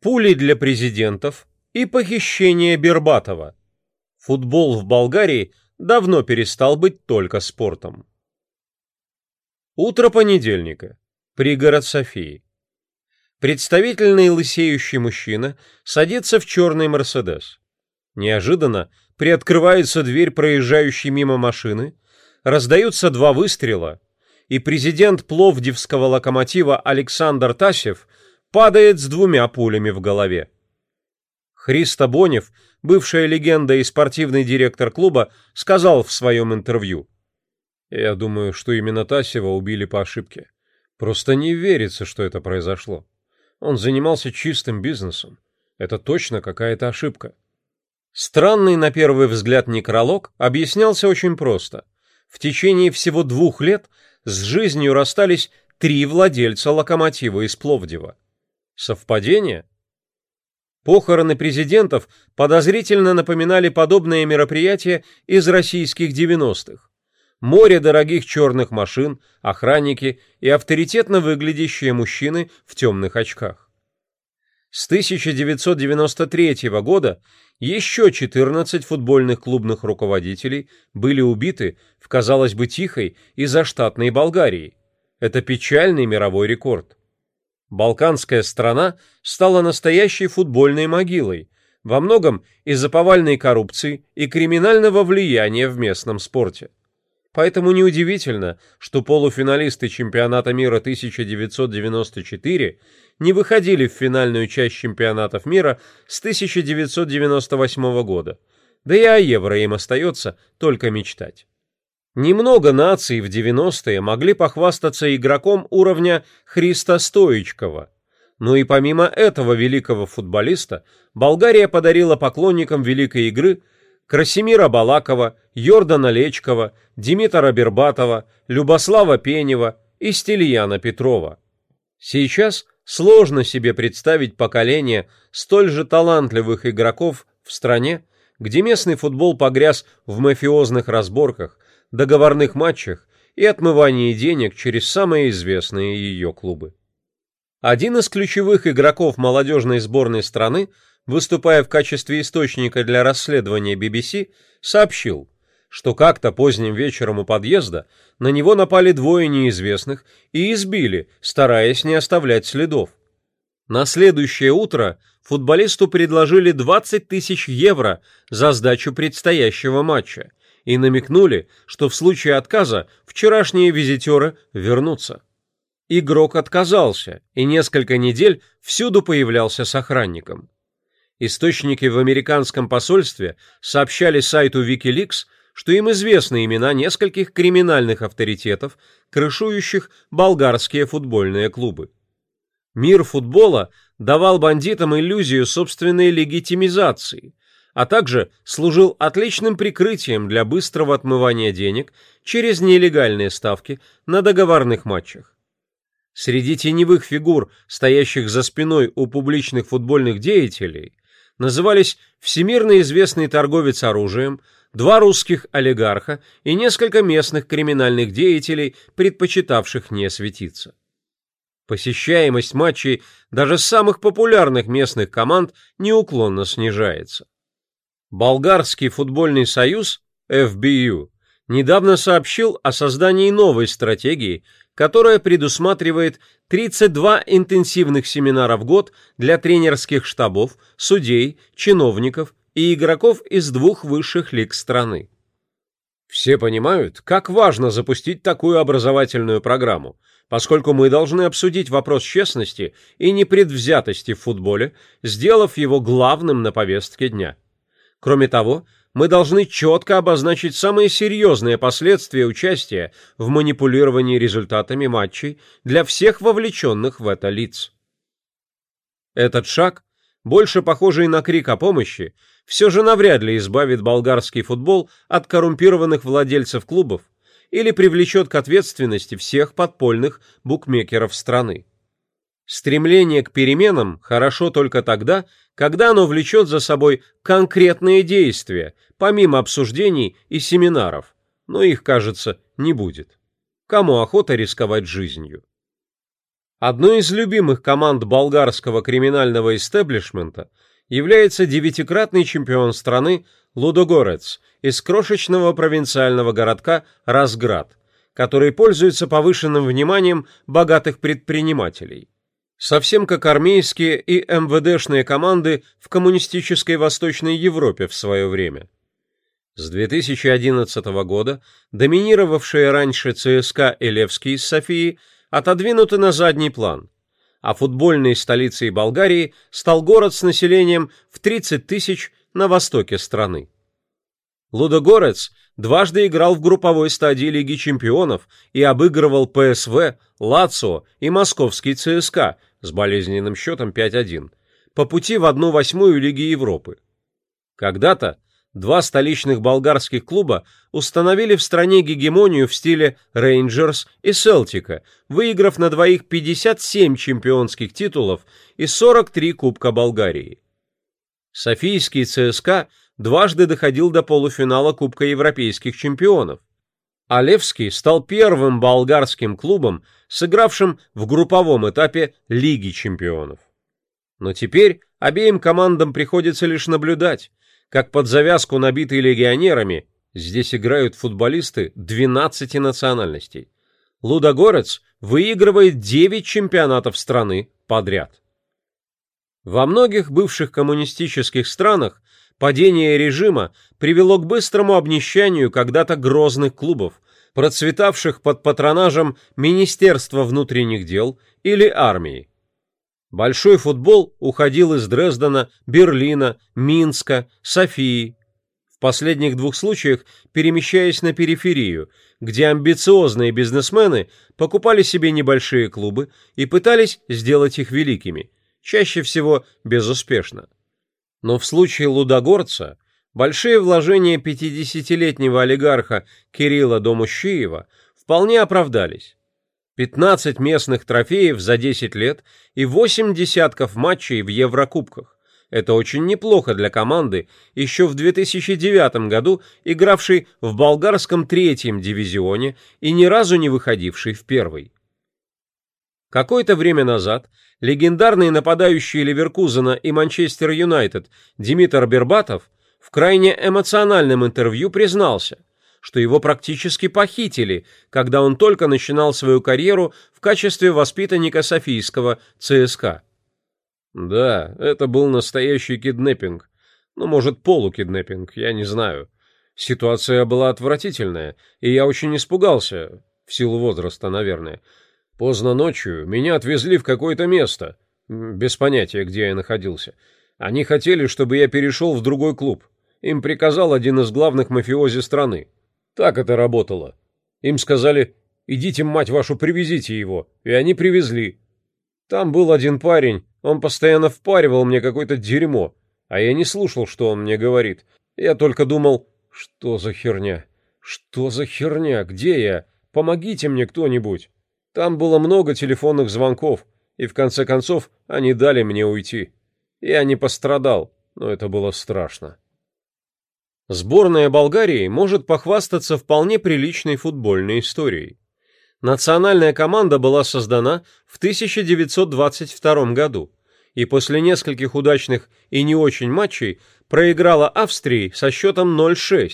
пули для президентов и похищение Бербатова. Футбол в Болгарии давно перестал быть только спортом. Утро понедельника. Пригород Софии. Представительный лысеющий мужчина садится в черный «Мерседес». Неожиданно приоткрывается дверь проезжающей мимо машины, раздаются два выстрела, и президент Пловдивского локомотива Александр Тасев падает с двумя пулями в голове. Христо Бонев, бывшая легенда и спортивный директор клуба, сказал в своем интервью. «Я думаю, что именно Тасева убили по ошибке. Просто не верится, что это произошло. Он занимался чистым бизнесом. Это точно какая-то ошибка». Странный на первый взгляд некролог объяснялся очень просто. В течение всего двух лет с жизнью расстались три владельца локомотива из Пловдива. Совпадение? Похороны президентов подозрительно напоминали подобные мероприятия из российских 90-х. Море дорогих черных машин, охранники и авторитетно выглядящие мужчины в темных очках. С 1993 года еще 14 футбольных клубных руководителей были убиты в, казалось бы, тихой и заштатной Болгарии. Это печальный мировой рекорд. Балканская страна стала настоящей футбольной могилой, во многом из-за повальной коррупции и криминального влияния в местном спорте. Поэтому неудивительно, что полуфиналисты чемпионата мира 1994 не выходили в финальную часть чемпионатов мира с 1998 года, да и о Евро им остается только мечтать. Немного наций в 90-е могли похвастаться игроком уровня Христа Стоичкова. Но и помимо этого великого футболиста, Болгария подарила поклонникам великой игры Красимира Балакова, Йордана Лечкова, Димитра Бербатова, Любослава Пенева и Стильяна Петрова. Сейчас сложно себе представить поколение столь же талантливых игроков в стране, где местный футбол погряз в мафиозных разборках, договорных матчах и отмывании денег через самые известные ее клубы. Один из ключевых игроков молодежной сборной страны, выступая в качестве источника для расследования BBC, сообщил, что как-то поздним вечером у подъезда на него напали двое неизвестных и избили, стараясь не оставлять следов. На следующее утро футболисту предложили 20 тысяч евро за сдачу предстоящего матча, и намекнули, что в случае отказа вчерашние визитеры вернутся. Игрок отказался и несколько недель всюду появлялся с охранником. Источники в американском посольстве сообщали сайту Wikileaks, что им известны имена нескольких криминальных авторитетов, крышующих болгарские футбольные клубы. Мир футбола давал бандитам иллюзию собственной легитимизации – а также служил отличным прикрытием для быстрого отмывания денег через нелегальные ставки на договорных матчах. Среди теневых фигур, стоящих за спиной у публичных футбольных деятелей, назывались всемирно известный торговец оружием, два русских олигарха и несколько местных криминальных деятелей, предпочитавших не светиться. Посещаемость матчей даже самых популярных местных команд неуклонно снижается. Болгарский футбольный союз, FBU, недавно сообщил о создании новой стратегии, которая предусматривает 32 интенсивных семинара в год для тренерских штабов, судей, чиновников и игроков из двух высших лиг страны. Все понимают, как важно запустить такую образовательную программу, поскольку мы должны обсудить вопрос честности и непредвзятости в футболе, сделав его главным на повестке дня. Кроме того, мы должны четко обозначить самые серьезные последствия участия в манипулировании результатами матчей для всех вовлеченных в это лиц. Этот шаг, больше похожий на крик о помощи, все же навряд ли избавит болгарский футбол от коррумпированных владельцев клубов или привлечет к ответственности всех подпольных букмекеров страны. Стремление к переменам хорошо только тогда, когда оно влечет за собой конкретные действия, помимо обсуждений и семинаров, но их, кажется, не будет. Кому охота рисковать жизнью? Одной из любимых команд болгарского криминального истеблишмента является девятикратный чемпион страны Лудогорец из крошечного провинциального городка Разград, который пользуется повышенным вниманием богатых предпринимателей. Совсем как армейские и МВДшные команды в коммунистической Восточной Европе в свое время. С 2011 года доминировавшие раньше ЦСКА и Левский из Софии отодвинуты на задний план, а футбольной столицей Болгарии стал город с населением в 30 тысяч на востоке страны. Лудогорец дважды играл в групповой стадии Лиги чемпионов и обыгрывал ПСВ, Лацио и московский ЦСКА с болезненным счетом 5-1 по пути в 1-8 Лиги Европы. Когда-то два столичных болгарских клуба установили в стране гегемонию в стиле Рейнджерс и Селтика, выиграв на двоих 57 чемпионских титулов и 43 Кубка Болгарии. Софийский ЦСКА дважды доходил до полуфинала Кубка Европейских чемпионов. А стал первым болгарским клубом, сыгравшим в групповом этапе Лиги чемпионов. Но теперь обеим командам приходится лишь наблюдать, как под завязку набитые легионерами, здесь играют футболисты 12 национальностей. Лудогорец выигрывает 9 чемпионатов страны подряд. Во многих бывших коммунистических странах падение режима привело к быстрому обнищанию когда-то грозных клубов, процветавших под патронажем Министерства внутренних дел или армии. Большой футбол уходил из Дрездена, Берлина, Минска, Софии. В последних двух случаях перемещаясь на периферию, где амбициозные бизнесмены покупали себе небольшие клубы и пытались сделать их великими, чаще всего безуспешно. Но в случае Лудогорца большие вложения 50-летнего олигарха Кирилла Домущиева вполне оправдались. 15 местных трофеев за 10 лет и 8 десятков матчей в Еврокубках. Это очень неплохо для команды, еще в 2009 году игравшей в болгарском третьем дивизионе и ни разу не выходившей в первый. Какое-то время назад легендарный нападающий Ливеркузена и Манчестер Юнайтед Димитр Бербатов в крайне эмоциональном интервью признался – что его практически похитили, когда он только начинал свою карьеру в качестве воспитанника Софийского ЦСКА. Да, это был настоящий киднеппинг. Ну, может, полукиднеппинг, я не знаю. Ситуация была отвратительная, и я очень испугался, в силу возраста, наверное. Поздно ночью меня отвезли в какое-то место, без понятия, где я находился. Они хотели, чтобы я перешел в другой клуб. Им приказал один из главных мафиози страны. Так это работало. Им сказали, идите, мать вашу, привезите его. И они привезли. Там был один парень, он постоянно впаривал мне какое-то дерьмо, а я не слушал, что он мне говорит. Я только думал, что за херня? Что за херня? Где я? Помогите мне кто-нибудь. Там было много телефонных звонков, и в конце концов они дали мне уйти. Я не пострадал, но это было страшно. Сборная Болгарии может похвастаться вполне приличной футбольной историей. Национальная команда была создана в 1922 году и после нескольких удачных и не очень матчей проиграла Австрии со счетом 0-6,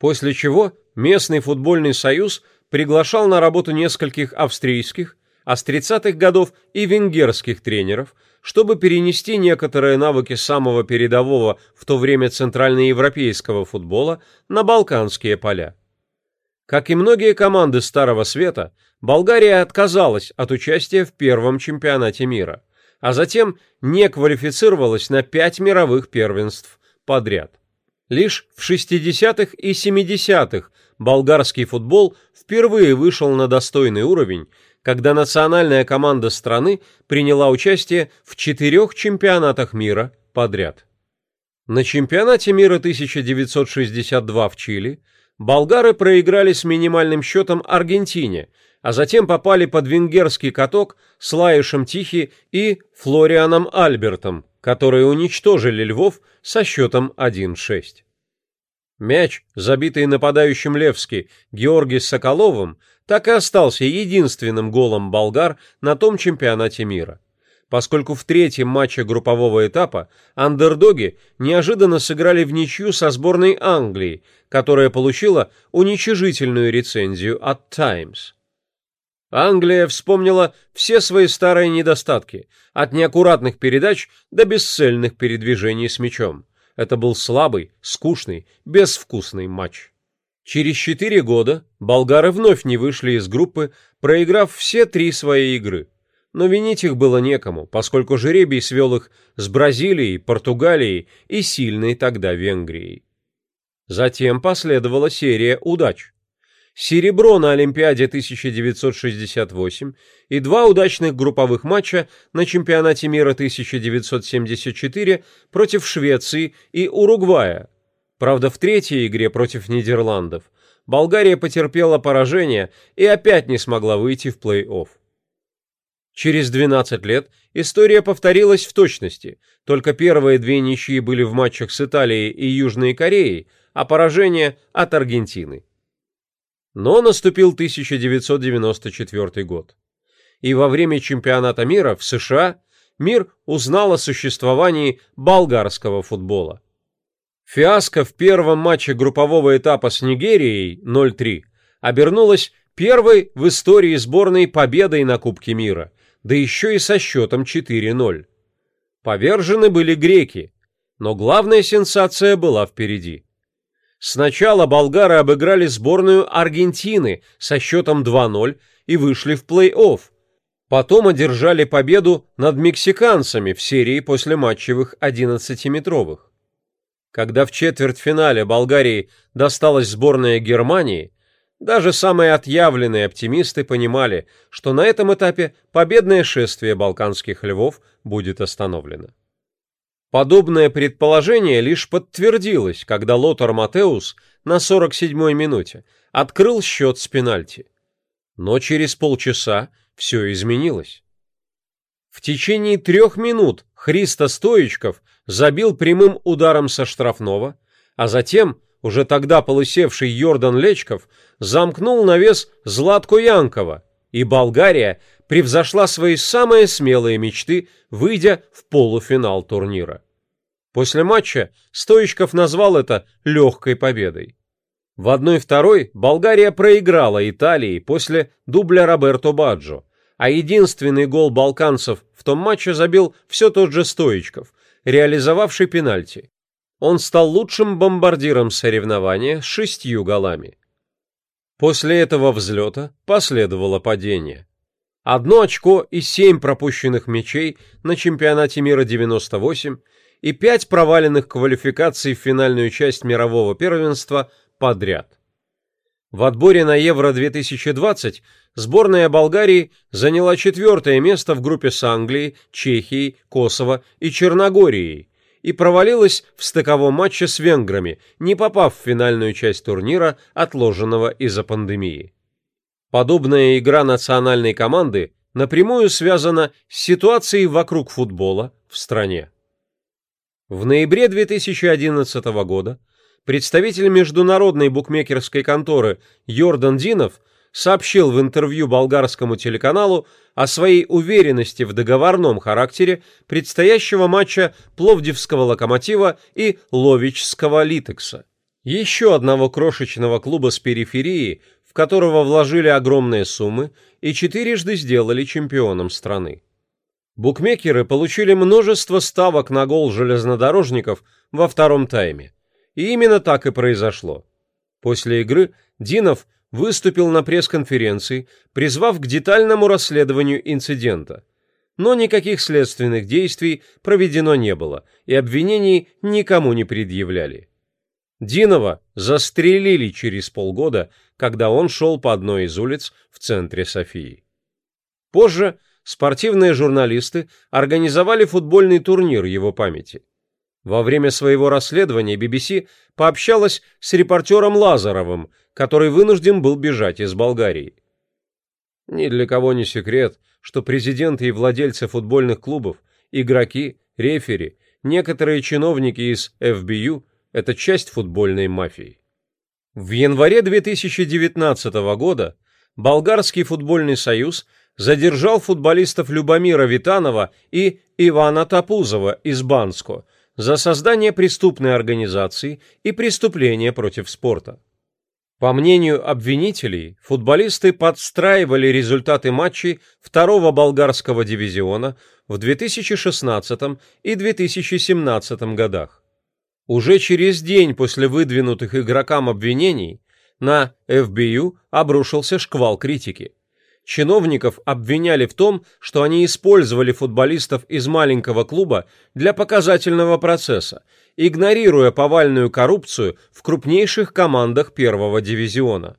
после чего местный футбольный союз приглашал на работу нескольких австрийских, а с 30-х годов и венгерских тренеров – чтобы перенести некоторые навыки самого передового в то время центральноевропейского футбола на балканские поля. Как и многие команды Старого Света, Болгария отказалась от участия в первом чемпионате мира, а затем не квалифицировалась на пять мировых первенств подряд. Лишь в 60-х и 70-х болгарский футбол впервые вышел на достойный уровень когда национальная команда страны приняла участие в четырех чемпионатах мира подряд. На чемпионате мира 1962 в Чили болгары проиграли с минимальным счетом Аргентине, а затем попали под венгерский каток с Лаишем Тихи и Флорианом Альбертом, которые уничтожили Львов со счетом 1-6. Мяч, забитый нападающим Левски Георгием Соколовым, так и остался единственным голом болгар на том чемпионате мира. Поскольку в третьем матче группового этапа андердоги неожиданно сыграли в ничью со сборной Англии, которая получила уничижительную рецензию от Times. Англия вспомнила все свои старые недостатки, от неаккуратных передач до бесцельных передвижений с мячом. Это был слабый, скучный, безвкусный матч. Через четыре года болгары вновь не вышли из группы, проиграв все три свои игры. Но винить их было некому, поскольку жеребий свел их с Бразилией, Португалией и сильной тогда Венгрией. Затем последовала серия удач серебро на Олимпиаде 1968 и два удачных групповых матча на чемпионате мира 1974 против Швеции и Уругвая. Правда, в третьей игре против Нидерландов Болгария потерпела поражение и опять не смогла выйти в плей-офф. Через 12 лет история повторилась в точности, только первые две ничьи были в матчах с Италией и Южной Кореей, а поражение от Аргентины. Но наступил 1994 год. И во время чемпионата мира в США мир узнал о существовании болгарского футбола. Фиаско в первом матче группового этапа с Нигерией 0-3 обернулось первой в истории сборной победой на Кубке мира, да еще и со счетом 4-0. Повержены были греки, но главная сенсация была впереди. Сначала болгары обыграли сборную Аргентины со счетом 2-0 и вышли в плей-офф. Потом одержали победу над мексиканцами в серии после матчевых 11-метровых. Когда в четвертьфинале Болгарии досталась сборная Германии, даже самые отъявленные оптимисты понимали, что на этом этапе победное шествие балканских львов будет остановлено. Подобное предположение лишь подтвердилось, когда Лотар Матеус на 47-й минуте открыл счет с пенальти. Но через полчаса все изменилось. В течение трех минут Христо Стоичков забил прямым ударом со штрафного, а затем, уже тогда полысевший Йордан Лечков, замкнул навес Златко Янкова, и Болгария превзошла свои самые смелые мечты, выйдя в полуфинал турнира. После матча Стоичков назвал это «легкой победой». В 1-2 Болгария проиграла Италии после дубля Роберто Баджо, а единственный гол балканцев в том матче забил все тот же Стоичков, реализовавший пенальти. Он стал лучшим бомбардиром соревнования с шестью голами. После этого взлета последовало падение. Одно очко и семь пропущенных мячей на чемпионате мира 98 и пять проваленных квалификаций в финальную часть мирового первенства подряд. В отборе на Евро-2020 сборная Болгарии заняла четвертое место в группе с Англией, Чехией, Косово и Черногорией и провалилась в стыковом матче с венграми, не попав в финальную часть турнира, отложенного из-за пандемии. Подобная игра национальной команды напрямую связана с ситуацией вокруг футбола в стране. В ноябре 2011 года представитель международной букмекерской конторы Йордан Динов сообщил в интервью болгарскому телеканалу о своей уверенности в договорном характере предстоящего матча Пловдивского «Локомотива» и Ловичского «Литекса». Еще одного крошечного клуба с периферии, в которого вложили огромные суммы и четырежды сделали чемпионом страны. Букмекеры получили множество ставок на гол железнодорожников во втором тайме. И именно так и произошло. После игры Динов выступил на пресс-конференции, призвав к детальному расследованию инцидента. Но никаких следственных действий проведено не было, и обвинений никому не предъявляли. Динова застрелили через полгода, когда он шел по одной из улиц в центре Софии. Позже спортивные журналисты организовали футбольный турнир его памяти. Во время своего расследования BBC пообщалась с репортером Лазаровым, который вынужден был бежать из Болгарии. Ни для кого не секрет, что президенты и владельцы футбольных клубов, игроки, рефери, некоторые чиновники из FBU Это часть футбольной мафии. В январе 2019 года Болгарский футбольный союз задержал футболистов Любомира Витанова и Ивана Тапузова из Банско за создание преступной организации и преступления против спорта. По мнению обвинителей, футболисты подстраивали результаты матчей второго болгарского дивизиона в 2016 и 2017 годах. Уже через день после выдвинутых игрокам обвинений на FBU обрушился шквал критики. Чиновников обвиняли в том, что они использовали футболистов из маленького клуба для показательного процесса, игнорируя повальную коррупцию в крупнейших командах первого дивизиона.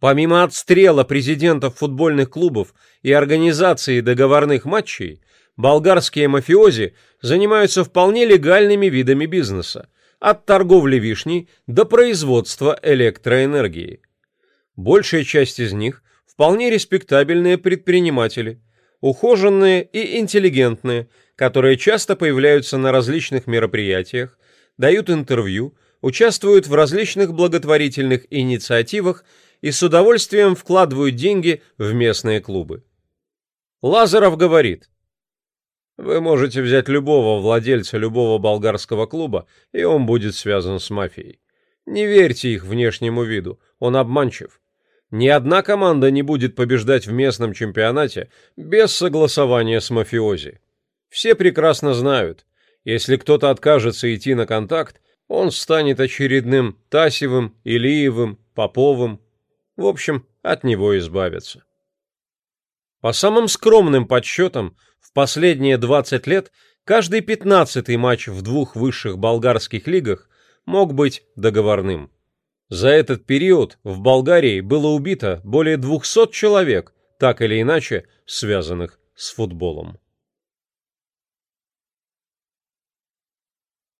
Помимо отстрела президентов футбольных клубов и организации договорных матчей, болгарские мафиози занимаются вполне легальными видами бизнеса, от торговли вишней до производства электроэнергии. Большая часть из них вполне респектабельные предприниматели, ухоженные и интеллигентные, которые часто появляются на различных мероприятиях, дают интервью, участвуют в различных благотворительных инициативах и с удовольствием вкладывают деньги в местные клубы. Лазаров говорит, вы можете взять любого владельца любого болгарского клуба, и он будет связан с мафией. Не верьте их внешнему виду, он обманчив. Ни одна команда не будет побеждать в местном чемпионате без согласования с мафиози. Все прекрасно знают, если кто-то откажется идти на контакт, он станет очередным Тасевым, Илиевым, Поповым. В общем, от него избавиться. По самым скромным подсчетам, в последние 20 лет каждый пятнадцатый матч в двух высших болгарских лигах мог быть договорным. За этот период в Болгарии было убито более 200 человек, так или иначе связанных с футболом.